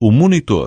o monitor.